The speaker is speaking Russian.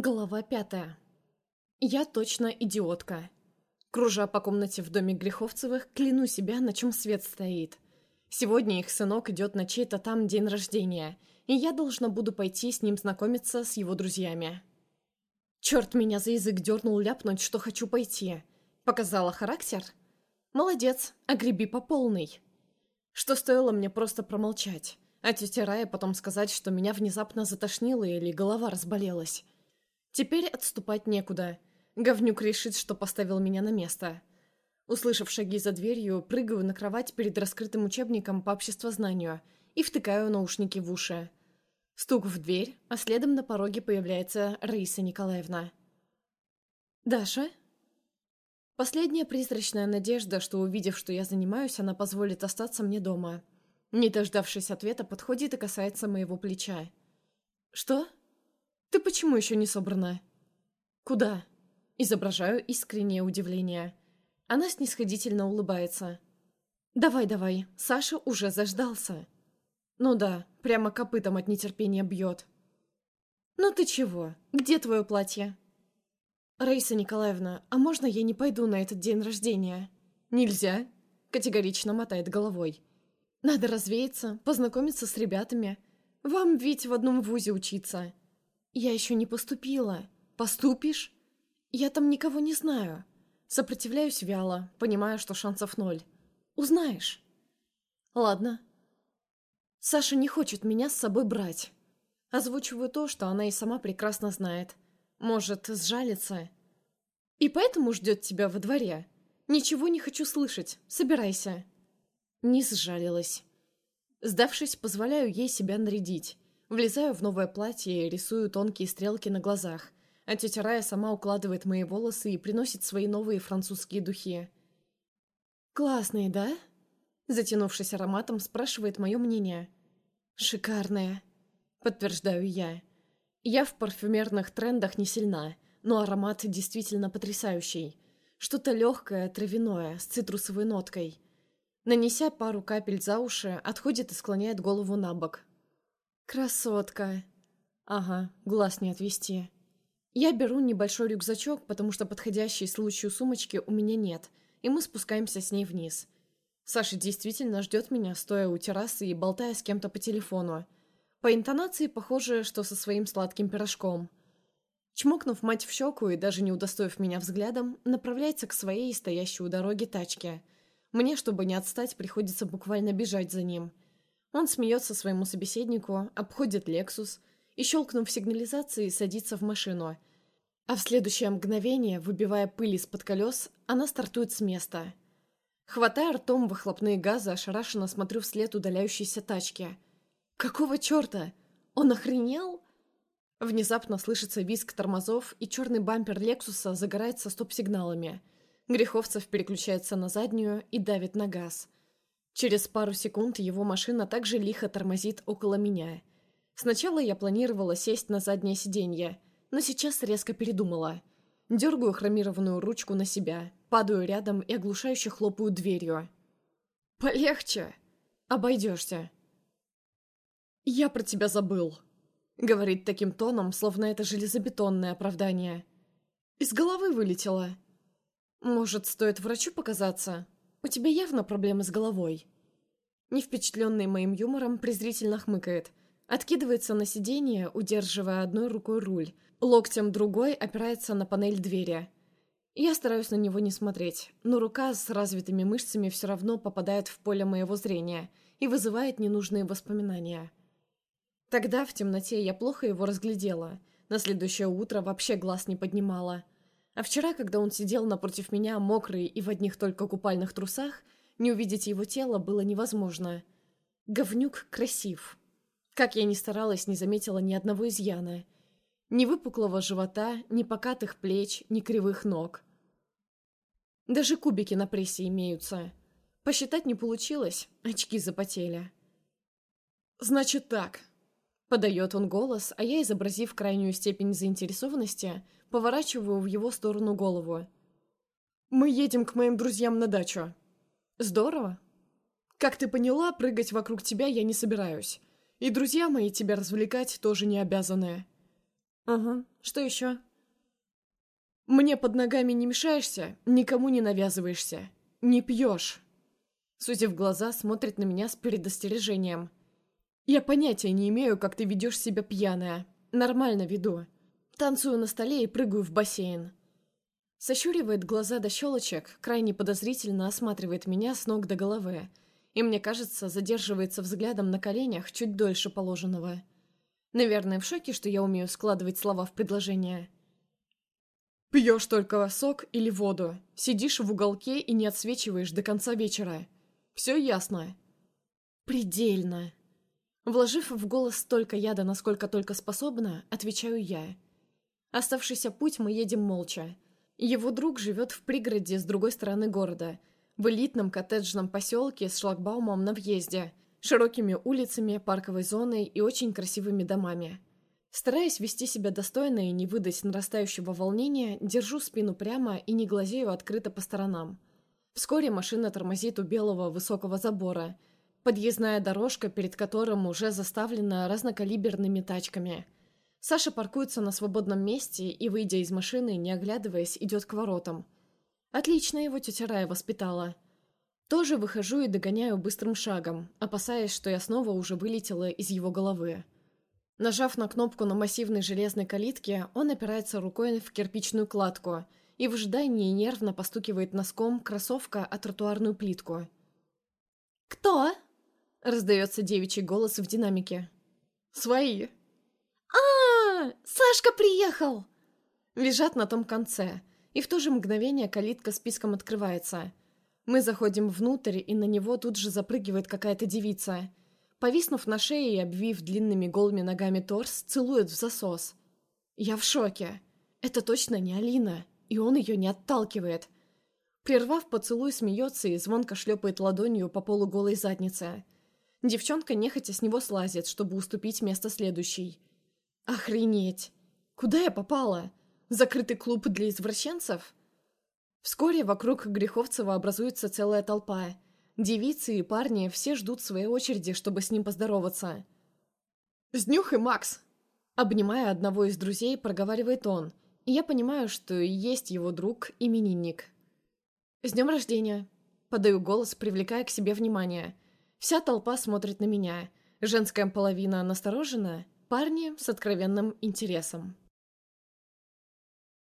Глава пятая. Я точно идиотка. Кружа по комнате в доме Греховцевых, кляну себя, на чем свет стоит. Сегодня их сынок идет на чей-то там день рождения, и я должна буду пойти с ним знакомиться с его друзьями. Черт меня за язык дернул ляпнуть, что хочу пойти. Показала характер? Молодец, огреби по полной. Что стоило мне просто промолчать, а тетя Рая потом сказать, что меня внезапно затошнило или голова разболелась. Теперь отступать некуда. Говнюк решит, что поставил меня на место. Услышав шаги за дверью, прыгаю на кровать перед раскрытым учебником по обществознанию и втыкаю наушники в уши. Стук в дверь, а следом на пороге появляется Раиса Николаевна. «Даша?» Последняя призрачная надежда, что, увидев, что я занимаюсь, она позволит остаться мне дома. Не дождавшись ответа, подходит и касается моего плеча. «Что?» «Ты почему еще не собрана?» «Куда?» Изображаю искреннее удивление. Она снисходительно улыбается. «Давай, давай, Саша уже заждался». «Ну да, прямо копытом от нетерпения бьет». «Ну ты чего? Где твое платье?» «Раиса Николаевна, а можно я не пойду на этот день рождения?» «Нельзя», — категорично мотает головой. «Надо развеяться, познакомиться с ребятами. Вам ведь в одном вузе учиться. «Я еще не поступила. Поступишь?» «Я там никого не знаю». Сопротивляюсь вяло, понимая, что шансов ноль. «Узнаешь». «Ладно». Саша не хочет меня с собой брать. Озвучиваю то, что она и сама прекрасно знает. Может, сжалится. И поэтому ждет тебя во дворе. Ничего не хочу слышать. Собирайся. Не сжалилась. Сдавшись, позволяю ей себя нарядить. Влезаю в новое платье и рисую тонкие стрелки на глазах, а тетя Рая сама укладывает мои волосы и приносит свои новые французские духи. «Классные, да?» Затянувшись ароматом, спрашивает мое мнение. «Шикарные», — подтверждаю я. Я в парфюмерных трендах не сильна, но аромат действительно потрясающий. Что-то легкое, травяное, с цитрусовой ноткой. Нанеся пару капель за уши, отходит и склоняет голову на бок, «Красотка!» «Ага, глаз не отвести». Я беру небольшой рюкзачок, потому что подходящей случаю сумочки у меня нет, и мы спускаемся с ней вниз. Саша действительно ждет меня, стоя у террасы и болтая с кем-то по телефону. По интонации похоже, что со своим сладким пирожком. Чмокнув мать в щеку и даже не удостоив меня взглядом, направляется к своей стоящей у дороги тачке. Мне, чтобы не отстать, приходится буквально бежать за ним – он смеется своему собеседнику, обходит «Лексус» и, щелкнув сигнализацией, садится в машину. А в следующее мгновение, выбивая пыль из-под колес, она стартует с места. Хватая ртом выхлопные газы, ошарашенно смотрю вслед удаляющейся тачки. «Какого черта? Он охренел?» Внезапно слышится визг тормозов, и черный бампер «Лексуса» загорается стоп-сигналами. Греховцев переключается на заднюю и давит на газ – Через пару секунд его машина также лихо тормозит около меня. Сначала я планировала сесть на заднее сиденье, но сейчас резко передумала. Дергаю хромированную ручку на себя, падаю рядом и оглушающе хлопаю дверью. «Полегче! Обойдешься!» «Я про тебя забыл», — говорит таким тоном, словно это железобетонное оправдание. «Из головы вылетело. Может, стоит врачу показаться?» «У тебя явно проблемы с головой». Не впечатленный моим юмором, презрительно хмыкает. Откидывается на сиденье, удерживая одной рукой руль. Локтем другой опирается на панель двери. Я стараюсь на него не смотреть, но рука с развитыми мышцами все равно попадает в поле моего зрения и вызывает ненужные воспоминания. Тогда в темноте я плохо его разглядела. На следующее утро вообще глаз не поднимала. А вчера, когда он сидел напротив меня, мокрый и в одних только купальных трусах, не увидеть его тело было невозможно. Говнюк красив. Как я ни старалась, не заметила ни одного изъяна. Ни выпуклого живота, ни покатых плеч, ни кривых ног. Даже кубики на прессе имеются. Посчитать не получилось, очки запотели. «Значит так», — подает он голос, а я, изобразив крайнюю степень заинтересованности, — Поворачиваю в его сторону голову. «Мы едем к моим друзьям на дачу». «Здорово». «Как ты поняла, прыгать вокруг тебя я не собираюсь. И друзья мои тебя развлекать тоже не обязаны». Ага, что еще? Мне под ногами не мешаешься, никому не навязываешься, не пьешь. Сузив глаза, смотрит на меня с предостережением. Я понятия не имею, как ты ведешь себя пьяная. Нормально веду. Танцую на столе и прыгаю в бассейн. Сощуривает глаза до щелочек, крайне подозрительно осматривает меня с ног до головы. И, мне кажется, задерживается взглядом на коленях чуть дольше положенного. Наверное, в шоке, что я умею складывать слова в предложения. Пьешь только сок или воду. Сидишь в уголке и не отсвечиваешь до конца вечера. Все ясно. Предельно. Вложив в голос столько яда, насколько только способна, отвечаю я. Оставшийся путь мы едем молча. Его друг живет в пригороде с другой стороны города, в элитном коттеджном поселке с шлагбаумом на въезде, широкими улицами, парковой зоной и очень красивыми домами. Стараясь вести себя достойно и не выдать нарастающего волнения, держу спину прямо и не глазею открыто по сторонам. Вскоре машина тормозит у белого высокого забора, подъездная дорожка, перед которым уже заставлена разнокалиберными тачками – Саша паркуется на свободном месте и, выйдя из машины, не оглядываясь, идет к воротам. Отлично его тетя Рая воспитала. Тоже выхожу и догоняю быстрым шагом, опасаясь, что я снова уже вылетела из его головы. Нажав на кнопку на массивной железной калитке, он опирается рукой в кирпичную кладку и в ожидании нервно постукивает носком кроссовка о тротуарную плитку. «Кто?» — раздается девичий голос в динамике. «Свои!» Сашка приехал!» Визжат на том конце, и в то же мгновение калитка списком открывается. Мы заходим внутрь, и на него тут же запрыгивает какая-то девица. Повиснув на шее и обвив длинными голыми ногами торс, целует в засос. Я в шоке. Это точно не Алина, и он ее не отталкивает. Прервав поцелуй, смеется и звонко шлепает ладонью по полу голой задницы. Девчонка нехотя с него слазит, чтобы уступить место следующей. Охренеть! Куда я попала? Закрытый клуб для извращенцев? Вскоре вокруг Греховцева образуется целая толпа. Девицы и парни все ждут своей очереди, чтобы с ним поздороваться. «Сднюхай, Макс!» Обнимая одного из друзей, проговаривает он, и я понимаю, что есть его друг, именинник. «С днем рождения!» Подаю голос, привлекая к себе внимание. Вся толпа смотрит на меня. Женская половина насторожена, Парни с откровенным интересом.